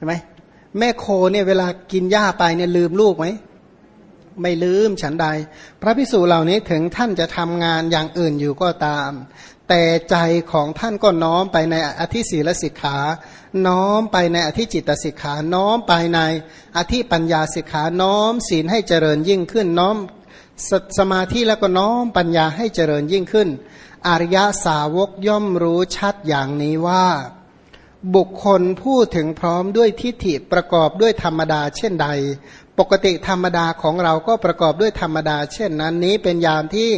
ช่ไหมแม่โคเนี่ยเวลากินหญ้าไปเนี่ยลืมลูกไหมไม่ลืมฉันใด พระพิสูจเหล่านี้ถึงท่านจะทำงานอย่างอื่นอยู่ก็ตาม แต่ใจของท่านก็น้อมไปในอธิศีลสิกขา น้อมไปในอธิจิตสิกขา น้อมไปในอธิปัญญาสิกขา น้อมศีลให้เจริญยิ่งขึ้น น้อมสสมาธิแล้วก็น้อมปัญญาให้เจริญยิ่งขึ้น อริยสาวกย่อมรู้ชัดอย่างนี้ว่า บุคคลพูดถึงพร้อมด้วยทิฏฐิประกอบด้วยธรรมดาเช่นใด ปกติธรรมดาของเราก็ประกอบด้วยธรรมดา เช่นนั้นนี้เป็นยามที่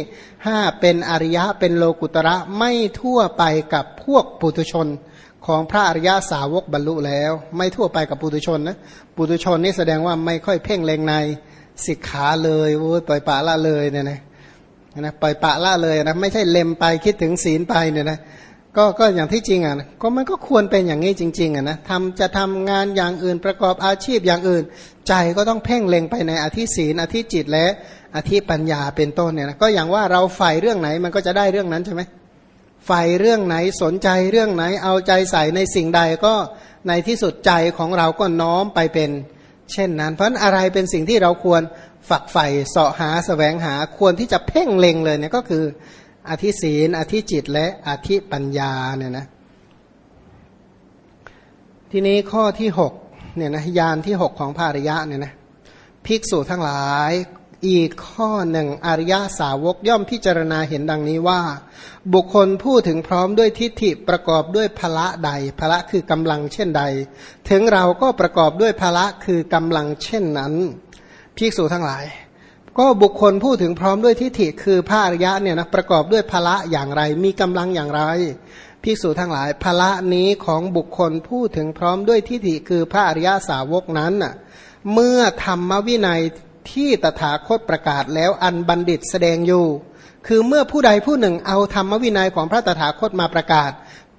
ห้าเป็นอริยะเป็นโลกุตระไม่ทั่วไปกับพวกปุถุชนของพระอริยสาวกบรรลุแล้ว ไม่ทั่วไปกับปุถุชนนะปุถุชนนี่แสดงว่าไม่ค่อยเพ่งเลงในสิกขาเลยโอ้ยปล่อยปะละเลยเนี่ยนะนะปล่อยปะละเลยนะไม่ใช่เล็มไปคิดถึงศีลไปเนี่ยนะ ก็ก็อย่างที่จริงอะก็มันก็ควรเป็นอย่างนี้จริง ๆอะนะทำจะทำงานอย่างอื่นประกอบอาชีพอย่างอื่น ใจก็ต้องเพ่งเล็งไปในอธิศีลอธิจิตและอธิปัญญาเป็นต้นเนี่ยนะก็อย่างว่าเราใฝ่เรื่องไหนมันก็จะได้เรื่องนั้นใช่ไหมใฝ่เรื่องไหนสนใจเรื่องไหนเอาใจใส่ในสิ่งใดก็ในที่สุดใจของเราก็น้อมไปเป็น เช่นนั้น เพราะอะไรเป็นสิ่งที่เราควรฝักใฝ่เสาะหาสแสวงหาควรที่จะเพ่งเล็งเลยเนี่ยก็คือ อธิศีลอธิจิตและอธิปัญญาเนี่ยนะทีนี้ข้อที่หกเนี่ยนะยานที่หกของภาริยะเนี่ยนะภิกษุทั้งหลายอีกข้อหนึ่งอริยสาวกย่อมพิจารณาเห็นดังนี้ว่า บุคคลพูดถึงพร้อมด้วยทิฏฐิประกอบด้วยพละใดพละคือกำลังเช่นใด ถึงเราก็ประกอบด้วยพละคือกำลังเช่นนั้น ภิกษุทั้งหลาย ก็บุคคลพูดถึงพร้อมด้วยทิฏฐิคือพระอริยะเนี่ยนะประกอบด้วยพละอย่างไร มีกำลังอย่างไรภิกษุทั้งหลายพละนี้ของบุคคลพูดถึงพร้อมด้วยทิฏฐิคือพระอริยสาวกนั้นน่ะเมื่อธรรมวินัยที่ตถาคตประกาศแล้วอันบัณฑิตแสดงอยู่ คือเมื่อผู้ใดผู้หนึ่งเอาธรรมวินัยของพระตถาคตมาประกาศ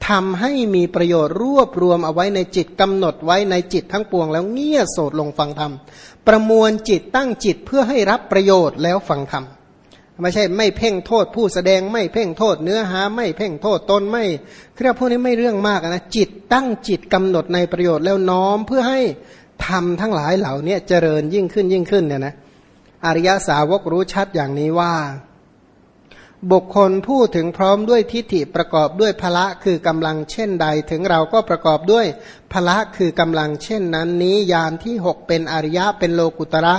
ทำให้มีประโยชน์รวบรวมเอาไว้ในจิตกำหนดไว้ในจิตทั้งปวง แล้วเงี่ยโสดลงฟังธรรม ประมวลจิตตั้งจิตเพื่อให้รับประโยชน์แล้วฟังธรรมไม่ใช่ไม่เพ่งโทษผู้แสดงไม่เพ่งโทษเนื้อหา ไม่เพ่งโทษตนไม่เรียกพวกนี้ไม่เรื่องมากนะจิตตั้งจิตกำหนดในประโยชน์แล้วน้อมเพื่อให้ทำทั้งหลายเหล่านี้เจริญยิ่งขึ้นยิ่งขึ้นเนี่ยนะอริยสาวกรู้ชัดอย่างนี้ว่า บุคคลพูดถึงพร้อมด้วยทิฏฐิประกอบด้วยพละคือกำลังเช่นใด ถึงเราก็ประกอบด้วยพละคือกำลังเช่นนั้นนี้ยานที่หกเป็นอริยะเป็นโลกุตระ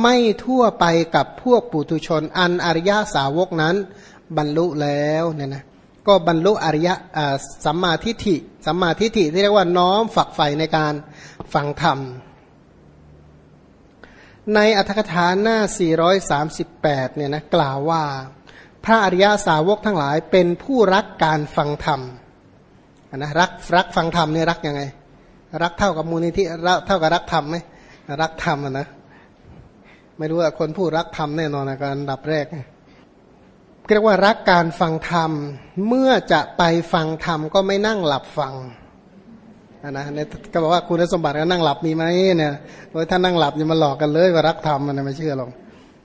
ไม่ทั่วไปกับพวกปุถุชนอันอริยะสาวกนั้น บรรลุแล้วเนี่ยนะก็บรรลุอริยะสัมมาทิฏฐิสัมมาทิฏฐิที่เรียกว่าน้อมฝักใฝ่ในการฟังธรรม ในอัธกถาหน้า 438 เนี่ยนะกล่าวว่า พระอริยาสาวกทั้งหลายเป็นผู้รักการฟังธรรมนะรักรักฟังธรรมเนี่ยรักยังไง รักเท่ากับมูลนิธิเท่ากับรักธรรมไหมรักธรรมนะไม่รู้ว่าคนผู้รักธรรมแน่นอนนะการดับแรกเรียกว่ารักการฟังธรรม เมื่อจะไปฟังธรรมก็ไม่นั่งหลับฟังนะเนี่ยก็บอกว่าคุณสมบัติก็นั่งหลับมีไหมเนี่ยโดยถ้านั่งหลับอย่ามาหลอกกันเลยว่ารักธรรมมันไม่เชื่อหรอก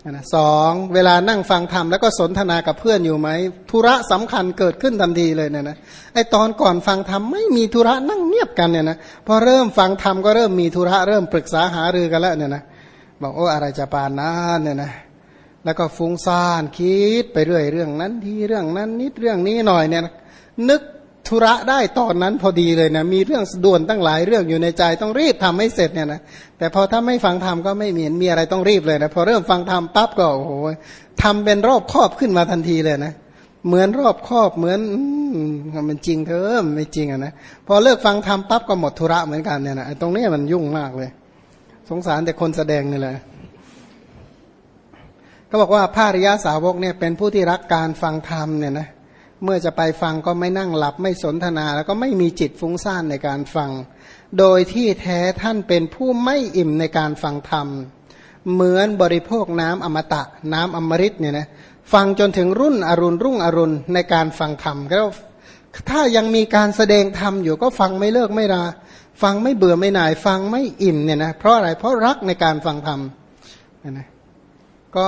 นะสองเวลานั่งฟังธรรมแล้วก็สนทนากับเพื่อนอยู่ไหมธุระสำคัญเกิดขึ้นทันทีเลยเนี่ยนะไอตอนก่อนฟังธรรมไม่มีธุระนั่งเงียบกันเนี่ยนะพอเริ่มฟังธรรมก็เริ่มมีธุระเริ่มปรึกษาหารือกันแล้วเนี่ยนะบอกโอ้อะไรจะปานนั้นเนี่ยนะแล้วก็ฟุ้งซ่านคิดไปเรื่อยเรื่องนั้นทีเรื่องนั้นนิดเรื่องนี้หน่อยเนี่ยนึก ธุระได้ตอนนั้นพอดีเลยนะมีเรื่องด่วนตั้งหลายเรื่องอยู่ในใจต้องรีบทำให้เสร็จเนี่ยนะแต่พอถ้าไม่ฟังธรรมก็ไม่มีมีอะไรต้องรีบเลยนะพอเริ่มฟังธรรมปั๊บก็โอ้โหทำเป็นรอบครอบขึ้นมาทันทีเลยนะเหมือนรอบครอบเหมือนมันจริงเถอะไม่จริงอะนะพอเลิกฟังธรรมปั๊บก็หมดธุระเหมือนกันเนี่ยนะตรงนี้มันยุ่งมากเลย สงสารแต่คนแสดงนี่แหละก็บอกว่าพระริยาสาวกเนี่ยเป็นผู้ที่รักการฟังธรรมเนี่ยนะเเมื่อจะไปฟังก็ไม่นั่งหลับไม่สนทนา แล้วก็ไม่มีจิตฟุ้งซ่านในการฟัง โดยที่แท้ท่านเป็นผู้ไม่อิ่มในการฟังธรรม เหมือนบริโภคน้ำอมตะ น้ำอมฤตเนี่ยนะฟังจนถึงรุ่นอรุณรุ่งอรุณในการฟังธรรมก็ถ้ายังมีการแสดงธรรมอยู่ก็ฟังไม่เลิกไม่ลาฟังไม่เบื่อไม่หน่าย ฟังไม่อิ่มเนี่ยนะเพราะอะไรเพราะรักในการฟังธรรมนะก็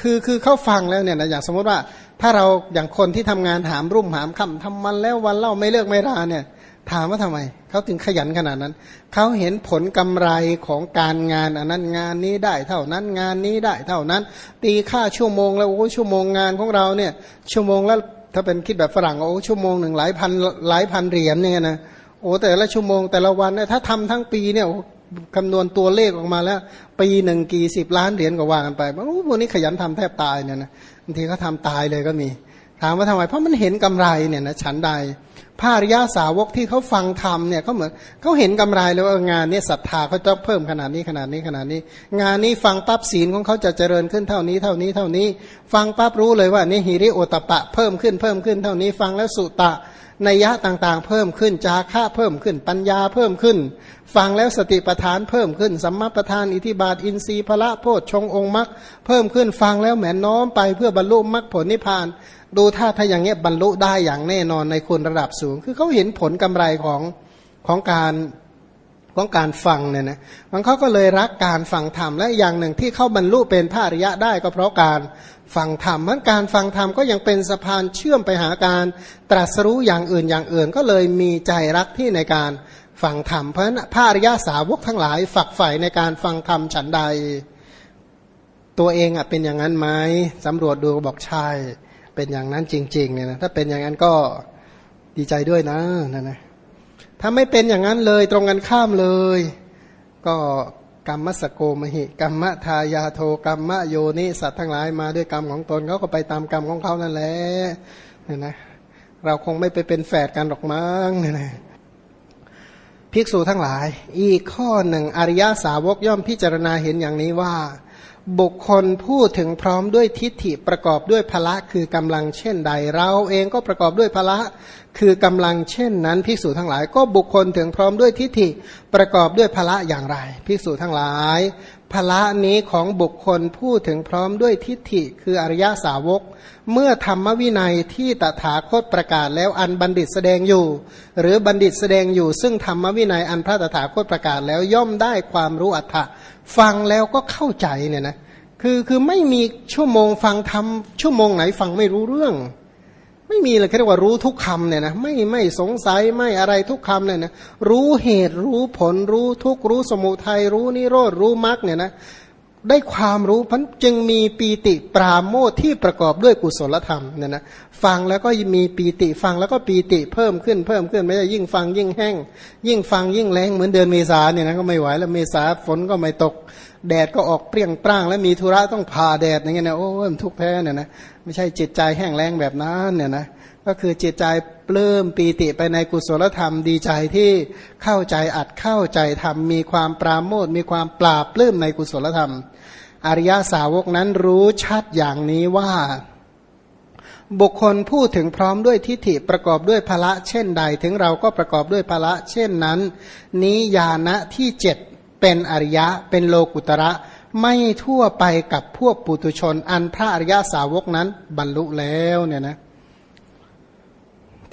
คือคือเข้าฟังแล้วเนี่ยนะอย่างสมมติว่า ถ้าเราอย่างคนที่ทำงานหามรุ่มหามค่ำทำมันแล้ววันเล่าไม่เลิกไม่ลาเนี่ยถามว่าทำไมเขาถึงขยันขนาดนั้น เขาเห็นผลกำไรของการงานอันนั้นงานนี้ได้เท่านั้นงานนี้ได้เท่านั้น ตีค่าชั่วโมงแล้วโอ้ชั่วโมงงานของเราเนี่ย ชั่วโมงแล้วถ้าเป็นคิดแบบฝรั่งโอ้ชั่วโมงหนึ่งหลายพันหลายพันเหรียญเนี่ยนะโอ้แต่ละชั่วโมงแต่ละวันเนี่ยถ้าทำทั้งปีเนี่ย คำนวณตัวเลขออกมาแล้ว ปีหนึ่งกี่สิบล้านเหรียญก็ว่ากันไปโอ้พวกนี้ขยันทำแทบตายเนี่ยนะบางทีเขาทาตายเลยก็มี ถามว่าทำไม เพราะมันเห็นกำไรเนี่ยนะฉันใดพระอริยาสาวกที่เขาฟังธรรมเนี่ยเขาเหมือนเขาเห็นกำไรเลยว่างานนี้ศรัทธาเขาต้องเพิ่มขนาดนี้ขนาดนี้ขนาดนี้ งานนี้ฟังปั๊บศีลของเขาจะเจริญขึ้นเท่านี้เท่านี้เท่านี้ ฟังปั๊บรู้เลยว่านี่ฮิริโอตปะเพิ่มขึ้นเพิ่มขึ้นเท่านี้ฟังแล้วสุตะ นัยยะต่างๆ เพิ่มขึ้น จาค่าเพิ่มขึ้น ปัญญาเพิ่มขึ้น ฟังแล้วสติปทานเพิ่มขึ้น สัมมาปทาน อิทิบาท อินทรีย์พละโพชฌงองค์มรรคเพิ่มขึ้น ฟังแล้วแหมน้อมไปเพื่อบรรลุมรรคผลนิพพาน ดูถ้าถ้าอย่างเงี้ยบรรลุได้อย่างแน่นอนในคนระดับสูง คือเขาเห็นผลกำไรของของการ ของการฟังเนี่ยนะมันเขาก็เลยรักการฟังธรรมและอย่างหนึ่งที่เข้าบรรลุเป็นพระอริยะได้ก็เพราะการฟังธรรมมันการฟังธรรมก็ยังเป็นสะพานเชื่อมไปหาการตรัสรู้อย่างอื่นอย่างอื่น ก็เลยมีใจรักที่ในการฟังธรรมเพราะพระอริยะสาวกทั้งหลายฝักใฝ่ในการฟังธรรมฉันใด ตัวเองอะเป็นอย่างนั้นไหมสำรวจดูบอกใช่เป็นอย่างนั้นจริงๆเนี่ยนะถ้าเป็นอย่างนั้นก็ดีใจด้วยนะนะนะ ถ้าไม่เป็นอย่างนั้นเลยตรงกันข้ามเลย ก็กรรมสโกมหิกรรมทายาโทกรรมโยนิสัตว์ทั้งหลายมาด้วยกรรมของตนเขาก็ไปตามกรรมของเขานั่นแหละเนี่ยนะ เราคงไม่ไปเป็นแฝดกันหรอกมั้งเนี่ยนะภิกษุทั้งหลาย อีกข้อหนึ่งอริยาสาวกย่อมพิจารณาเห็นอย่างนี้ว่า บุคคลพูดถึงพร้อมด้วยทิฏฐิประกอบด้วยพละคือกำลังเช่นใด เราเองก็ประกอบด้วยพละคือกำลังเช่นนั้นภิกษุทั้งหลาย ก็บุคคลถึงพร้อมด้วยทิฏฐิประกอบด้วยพละอย่างไรภิกษุทั้งหลายพละนี้ของบุคคลพูดถึงพร้อมด้วยทิฏฐิคืออริยสาวก เมื่อธรรมวินัยที่ตถาคตประกาศแล้วอันบัณฑิตแสดงอยู่ หรือบัณฑิตแสดงอยู่ ซึ่งธรรมวินัยอันพระตถาคตประกาศแล้วย่อมได้ความรู้อัตถะ ฟังแล้วก็เข้าใจเนี่ยนะคือคือไม่มีชั่วโมงฟังทำชั่วโมงไหนฟังไม่รู้เรื่อง ไม่มีเลยเรียกว่ารู้ทุกคำเนี่ยนะไม่ไม่สงสัยไม่อะไรทุกคำเนี่ยนะรู้เหตุรู้ผลรู้ทุกรู้สมุทัยรู้นิโรธรู้มรรคเนี่ยนะ ได้ความรู้พันจึงมีปีติปราโมทที่ประกอบด้วยกุศลธรรมเนี่ยนะฟังแล้วก็มีปีติฟังแล้วก็ปีติเพิ่มขึ้นเพิ่มขึ้นไม่ใช่ยิ่งฟังยิ่งแห้ง ยิ่งฟังยิ่งแรงเหมือนเดือนเมษาเนี่ยนะก็ไม่ไหวแล้วเมษาฝนก็ไม่ตก แดดก็ออกเปรี้ยงปร้าง แล้วมีธุระต้องผ่าแดดอย่างเงี้ยนะโอ้ยทุกแท้เนี่ยนะไม่ใช่จิตใจแห้งแรงแบบนั้นเนี่ยนะ ก็คือจิตใจปลื้มปีติไปในกุศลธรรมดีใจที่เข้าใจอัดเข้าใจธรรมมีความปราโมทมีความปราบปลื้มในกุศลธรรม อริยาสาวกนั้นรู้ชัดอย่างนี้ว่า บุคคลพูดถึงพร้อมด้วยทิฏฐิประกอบด้วยภละเช่นใด ถึงเราก็ประกอบด้วยภละเช่นนั้น นี้ญาณะที่เจ็ดเป็นอริยะเป็นโลกุตระไม่ทั่วไปกับพวกปุตุชน อันพระอริยาสาวกนั้นบรรลุแล้วเนี่ยนะ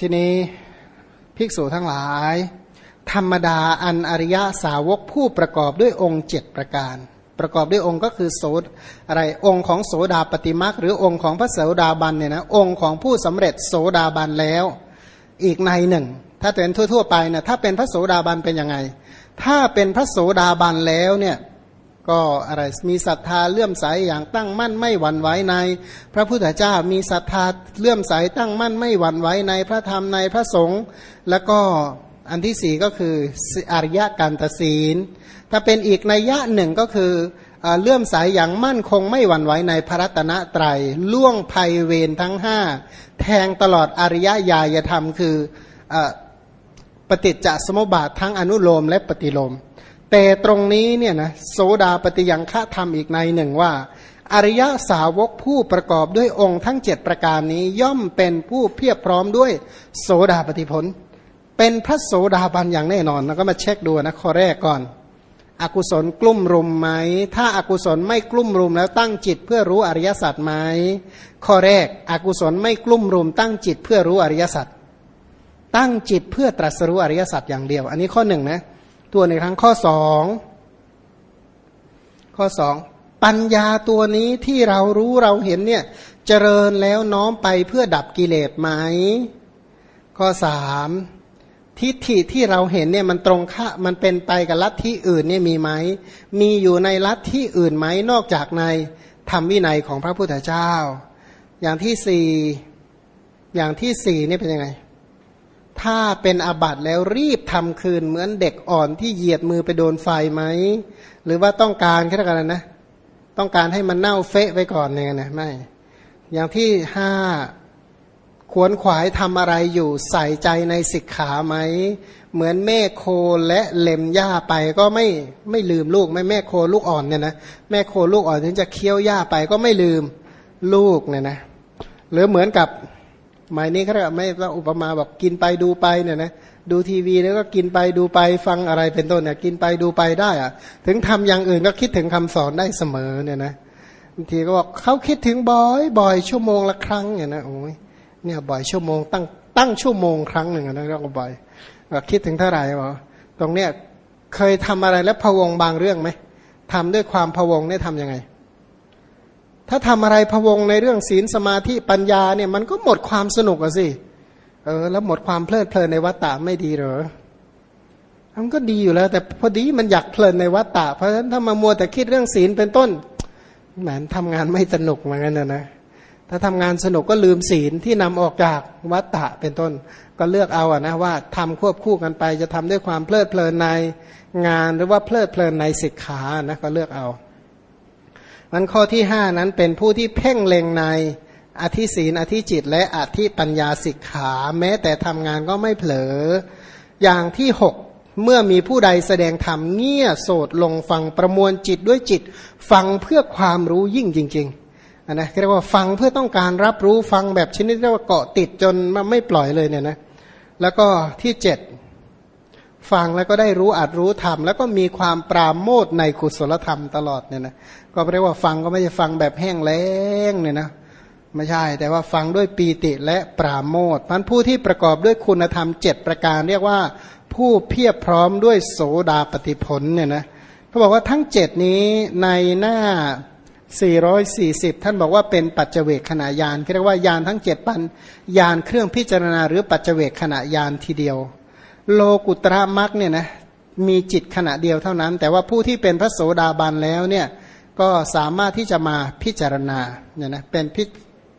ทีนี้ภิกษุทั้งหลาย ธรรมดาอันอริยสาวกผู้ประกอบด้วยองค์เจ็ดประการ ประกอบด้วยองค์ก็คือโสดอะไรองค์ของโสดาปฏิมาหรือองค์ของพระโสดาบันเนี่ยนะองค์ของผู้สำเร็จโสดาบันแล้ว อีกในหนึ่ง ถ้าเป็นทั่ว ๆ ไปนะถ้าเป็นพระโสดาบันเป็นยังไง ถ้าเป็นพระโสดาบันแล้วเนี่ย ก็อะไรมีศรัทธาเลื่อมใสอย่างตั้งมั่นไม่หวั่นไหวใน พระพุทธเจ้ามีศรัทธาเลื่อมใสตั้งมั่นไม่หวั่นไหวในพระธรรมในพระสงฆ์แล้วก็อันที่สี่ก็คืออริยการตศีล ถ้าเป็นอีกนัยยะหนึ่งก็คือเลื่อมสายอย่างมั่นคงไม่หวั่นไหวในพระรัตนตรยัยล่วงภัยเวรทั้งห้าแทงตลอดอริยญาณธรรมคืออปฏิจจสมุปบาททั้งอนุโลมและปฏิโลม แต่ตรงนี้เนี่ยนะโสดาปฏิยังฆะธรรมอีกในหนึ่งว่า อริยสาวกผู้ประกอบด้วยองค์ทั้งเจ็ดประการนี้ย่อมเป็นผู้เพียบพร้อมด้วยโสดาปฏิผล เป็นพระโสดาบันอย่างแน่นอนแล้วก็มาเช็คดูนะข้อแรกก่อนอกุศลกลุ่มรุมไหม ถ้าอากุศลไม่กลุ่มรุมแล้วตั้งจิตเพื่อรู้อริยสัจไหม ข้อแรก อกุศลไม่กลุ่มรุม ตั้งจิตเพื่อรู้อริยสัจ ตั้งจิตเพื่อตรัสรู้อริยสัจอย่างเดียว อันนี้ข้อหนึ่งนะ ตัวในครั้งข้อสองข้อสองปัญญาตัวนี้ที่เรารู้เราเห็นเนี่ยเจริญแล้วน้อมไปเพื่อดับกิเลสไหม ข้อสามทิฏฐิที่เราเห็นเนี่ยมันตรงข้ามันเป็นไปกับลัทธิอื่นเนี่ยมีไหม มีอยู่ในลัทธิอื่นไหมนอกจากในธรรมวินัยของพระพุทธเจ้า อย่างที่สี่อย่างที่สี่นี่เป็นยังไง ถ้าเป็นอาบัติแล้วรีบทำคืนเหมือนเด็กอ่อนที่เหยียดมือไปโดนไฟไหม หรือว่าต้องการแค่ไหนนะ ต้องการให้มันเน่าเฟะไปก่อนเนี่ยนะไม่ อย่างที่ห้าขวนขวายทำอะไรอยู่ใส่ใจในสิกขาไหม เหมือนแม่โคและเล็มหญ้าไปก็ไม่ไม่ลืมลูกไม่แม่โคลูกอ่อนเนี่ยนะแม่โคลูกอ่อนถึงจะเคี้ยวหญ้าไปก็ไม่ลืมลูกเนี่ยนะหรือเหมือนกับ หมายนี้เขาเรียกไม่ว่าอุปมาบอกกินไปดูไปเนี่ยนะดูทีวีแล้วก็กินไปดูไปฟังอะไรเป็นต้นเนี่ยกินไปดูไปได้อะถึงทำอย่างอื่นก็คิดถึงคำสอนได้เสมอเนี่ยนะบางทีก็บอกเขาคิดถึงบ่อยบ่อยชั่วโมงละครั้งเนี่ยนะโอ้ยเนี่ยบ่อยชั่วโมงตั้งตั้งชั่วโมงครั้งหนึ่งนะเรียกว่าบ่อยคิดถึงเท่าไหร่บอตรงเนี้ยเคยทำอะไรแล้วพะวงบางเรื่องไหมทำด้วยความพะวงเนี่ยทำยังไง ถ้าทำอะไรพะวงในเรื่องศีลสมาธิปัญญาเนี่ยมันก็หมดความสนุกอะสิ เออ แล้วหมดความเพลิดเพลินในวัฏฏะไม่ดีเหรอมันก็ดีอยู่แล้ว แต่พอดีมันอยากเพลินในวัฏฏะเพราะฉะนั้นถ้ามามัวแต่คิดเรื่องศีลเป็นต้นแหมทำงานไม่สนุกเหมือนกันนะนะถ้าทำงานสนุกก็ลืมศีลที่นำออกจากวัตตะเป็นต้น ก็เลือกเอาอะนะว่าทำควบคู่กันไป จะทำด้วยความเพลิดเพลินในงานหรือว่าเพลิดเพลินในศิกขานะก็เลือกเอา มันข้อที่ห้านั้นเป็นผู้ที่เพ่งเล็งในอธิศีนอธิจิต และอธิปัญญาศิกขา แม้แต่ทำงานก็ไม่เผลอ อย่างที่หกเมื่อมีผู้ใดแสดงธรรมเงี่ยโสดลงฟังประมวลจิตด้วยจิต ฟังเพื่อความรู้ยิ่งจริงๆนะเรียกว่าฟังเพื่อต้องการรับรู้ฟังแบบชนิดเรียกว่าเกาะติดจนไม่ปล่อยเลยเนี่ยนะแล้วก็ที่เจ็ด ฟังแล้วก็ได้รู้อัดรู้ธรรมแล้วก็มีความปราโมทในกุศลธรรมตลอดเนี่ยนะก็เรียกว่าฟังก็ไม่ใช่ฟังแบบแห้งแล้งเนี่ยนะไม่ใช่ แต่ว่าฟังด้วยปีติและปราโมทพันผู้ที่ประกอบด้วยคุณธรรมเจ็ดประการ เรียกว่าผู้เพียบพร้อมด้วยโสดาปฏิผลเนี่ยนะเขาบอกว่าทั้งเจ็ดนี้ในหน้า 440 ท่านบอกว่าเป็นปัจเจกขณะยานเรียกว่ายานทั้งเจ็ดปันยานเครื่องพิจารณาหรือปัจเจกขณะยานทีเดียว โลกุตระมักเนี่ยนะมีจิตขณะเดียวเท่านั้น แต่ว่าผู้ที่เป็นพระโสดาบันแล้วเนี่ยก็สามารถที่จะมาพิจารณาเนี่ยนะเป็นพิ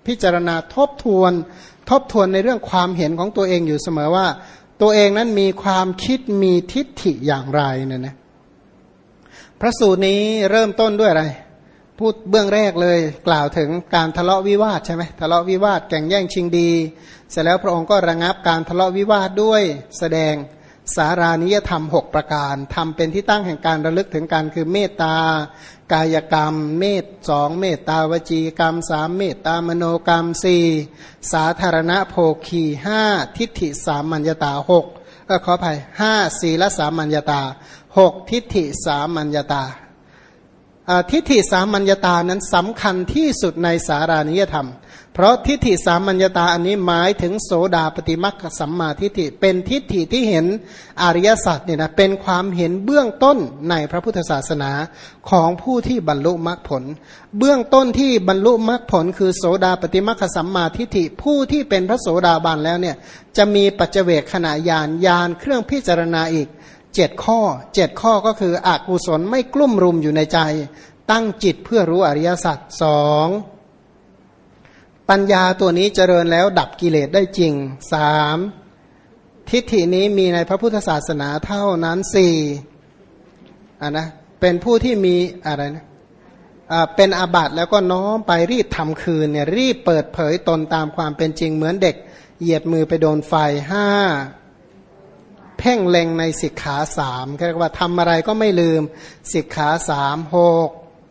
พิจารณาทบทวน ทบทวนในเรื่องความเห็นของตัวเองอยู่เสมอว่า ตัวเองนั้นมีความคิดมีทิฏฐิอย่างไรเนี่ยนะพระสูตรนี้เริ่มต้นด้วยอะไร พูดเบื้องแรกเลยกล่าวถึงการทะเลาะวิวาทใช่ไหมทะเลาะวิวาทแก่งแย่งชิงดี เสร็จแล้วพระองค์ก็ระงับการทะเลาะวิวาทด้วยแสดงสารานิยธรรม 6 ประการทำเป็นที่ตั้งแห่งการระลึกถึงการคือเมตตากายกรรม เมตสองเมตตาวจีกรรมสามเมตตามโนกรรมสี่สาธารณโภคีห้าทิฏฐิสามัญญาตาหกก็ขออภัยห้าศีลสามัญญาตาหกทิฏฐิสามัญญาตา ทิฏฐิสามัญญาตานั้นสำคัญที่สุดในสารานิยธรรม เพราะทิฏฐิสามัญญาตาอันนี้หมายถึงโสดาปฏิมักสัมมาทิฏฐิเป็นทิฏฐิที่เห็นอริยสัจเนี่ยนะเป็นความเห็นเบื้องต้นในพระพุทธศาสนาของผู้ที่บรรลุมรรคผล เบื้องต้นที่บรรลุมรรคผล คือโสดาปฏิมักสัมมาทิฏฐิผู้ที่เป็นพระโสดาบันแล้วเนี่ยจะมีปัจเจกขณะยานยานเครื่องพิจารณาอีก เจ็ดข้อเจ็ดข้อก็คืออกุศลไม่กลุ่มรุมอยู่ในใจ ตั้งจิตเพื่อรู้อริยสัจสองปัญญาตัวนี้เจริญแล้วดับกิเลสได้จริงสามทิฏฐินี้มีในพระพุทธศาสนาเท่านั้นสี่อ่านะเป็นผู้ที่มีอะไรนะเป็นอาบัติแล้วก็น้อมไปรีบทำคืนเนี่ยรีบเปิดเผยตนตามความเป็นจริงเหมือนเด็ก เหยียดมือไปโดนไฟห้า เพ่งเล็งในสิกขาสามเรียกว่าทำอะไรก็ไม่ลืมสิกขาสามหก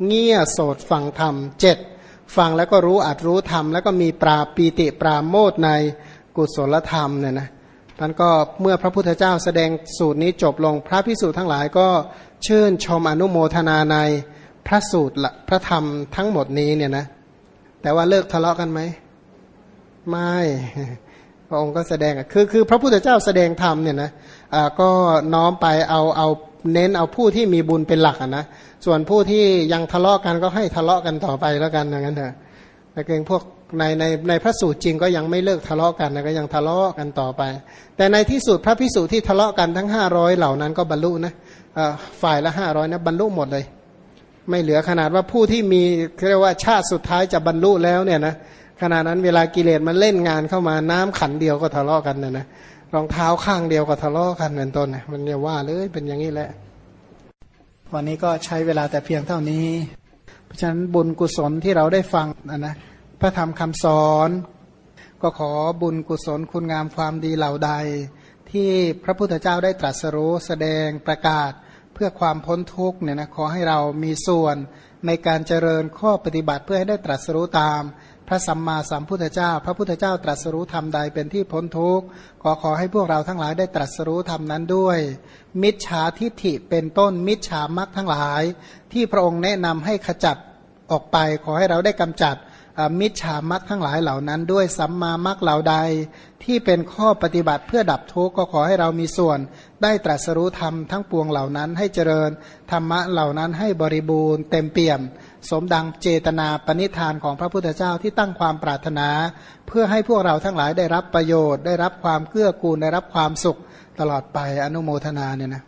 เงี่ยโสดฟังธรรมเจ็ดฟังแล้วก็รู้อัดรู้ธรรมแล้วก็มีปราปีติปราโมทในกุศลธรรมเนี่ยนะท่านก็เมื่อพระพุทธเจ้าแสดงสูตรนี้จบลงพระพิสูจน์ทั้งหลายก็ชื่นชมอนุโมทนาในพระสูตรพระธรรมทั้งหมดนี้เนี่ยนะแต่ว่าเลิกทะเลาะกันไหมไม่พระองค์ก็แสดงคือคือพระพุทธเจ้าแสดงธรรมเนี่ยนะ ก็น้อมไปเอาเอาเน้นเอาผู้ที่มีบุญเป็นหลักนะส่วนผู้ที่ยังทะเลาะกันก็ให้ทะเลาะกันต่อไปแล้วกันอย่างนั้นเถอะแต่เกรงพวกในในในพระสูตรจริงก็ยังไม่เลิกทะเลาะกันนะก็ยังทะเลาะกันต่อไป แต่ในที่สุดพระพิสุที่ทะเลาะกันทั้งห้าร้อยเหล่านั้นก็บรรลุนะฝ่ายละห้าร้อยนะบรรลุหมดเลย ไม่เหลือขนาดว่าผู้ที่มีเรียกว่าชาติสุดท้ายจะบรรลุแล้วเนี่ยนะขณะนั้นเวลากิเลสมันเล่นงานเข้ามาน้ำขันเดียวก็ทะเลาะกันนะนะ รองเท้าข้างเดียวก็ทะเลาะกันเป็นต้นมันเนี่ยว่าเลยเป็นอย่างนี้แหละ วันนี้ก็ใช้เวลาแต่เพียงเท่านี้ เพราะฉะนั้นบุญกุศลที่เราได้ฟังนะนะพระธรรมคำสอน ก็ขอบุญกุศลคุณงามความดีเหล่าใด ที่พระพุทธเจ้าได้ตรัสรู้แสดงประกาศเพื่อความพ้นทุกข์เนี่ยนะขอให้เรามีส่วนในการเจริญข้อปฏิบัติเพื่อให้ได้ตรัสรู้ตาม ระสัมมาสัมพุทธเจ้า พระพุทธเจ้าตรัสรู้ธรรมใดเป็นที่พ้นทุกข์ขอขอให้พวกเราทั้งหลายได้ตรัสรู้ธรรมนั้นด้วย มิจฉาทิฏฐิเป็นต้นมิจฉามักทั้งหลาย ที่พระองค์แนะนำให้ขจัดออกไป ขอให้เราได้กำจัด มิจฉามักทั้งหลายเหล่านั้น ด้วยสัมมามักเหล่าใด ที่เป็นข้อปฏิบัติเพื่อดับทุกข์ก็ขอให้เรามีส่วน ได้ตรัสรู้ธรรมทั้งปวงเหล่านั้นให้เจริญธรรมะเหล่านั้นให้บริบูรณ์เต็มเปี่ยม สมดังเจตนาปณิธานของพระพุทธเจ้าที่ตั้งความปรารถนา เพื่อให้พวกเราทั้งหลายได้รับประโยชน์ ได้รับความเกื้อกูลได้รับความสุขตลอดไปอนุโมทนาเนี่ยนะ